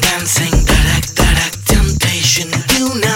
Dancing, da da da tarak temptation. You know.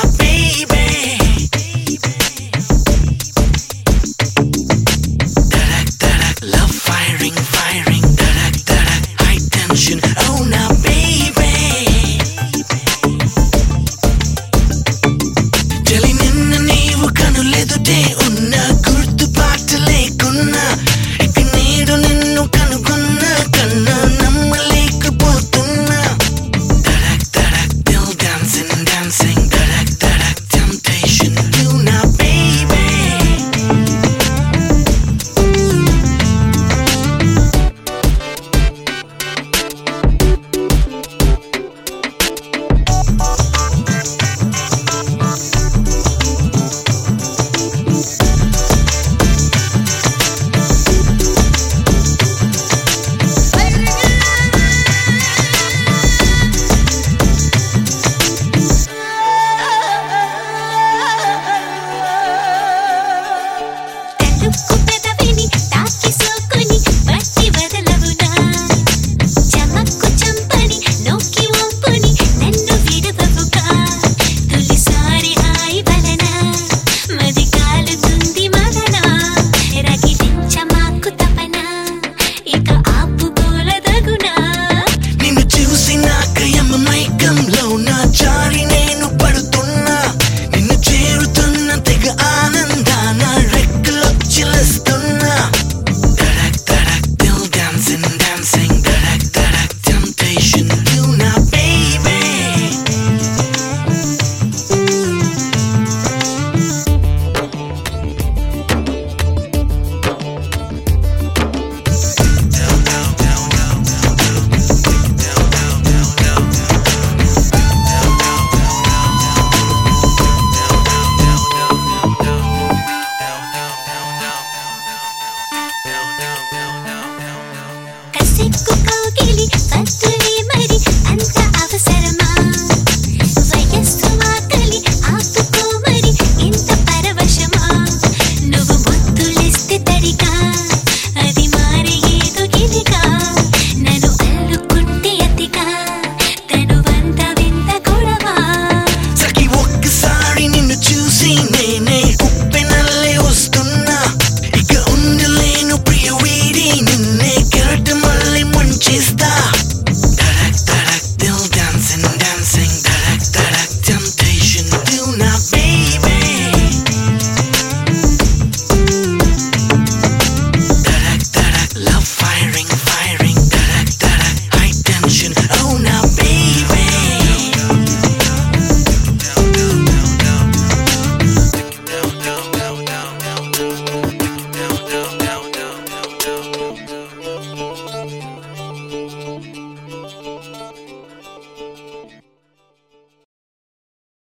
Still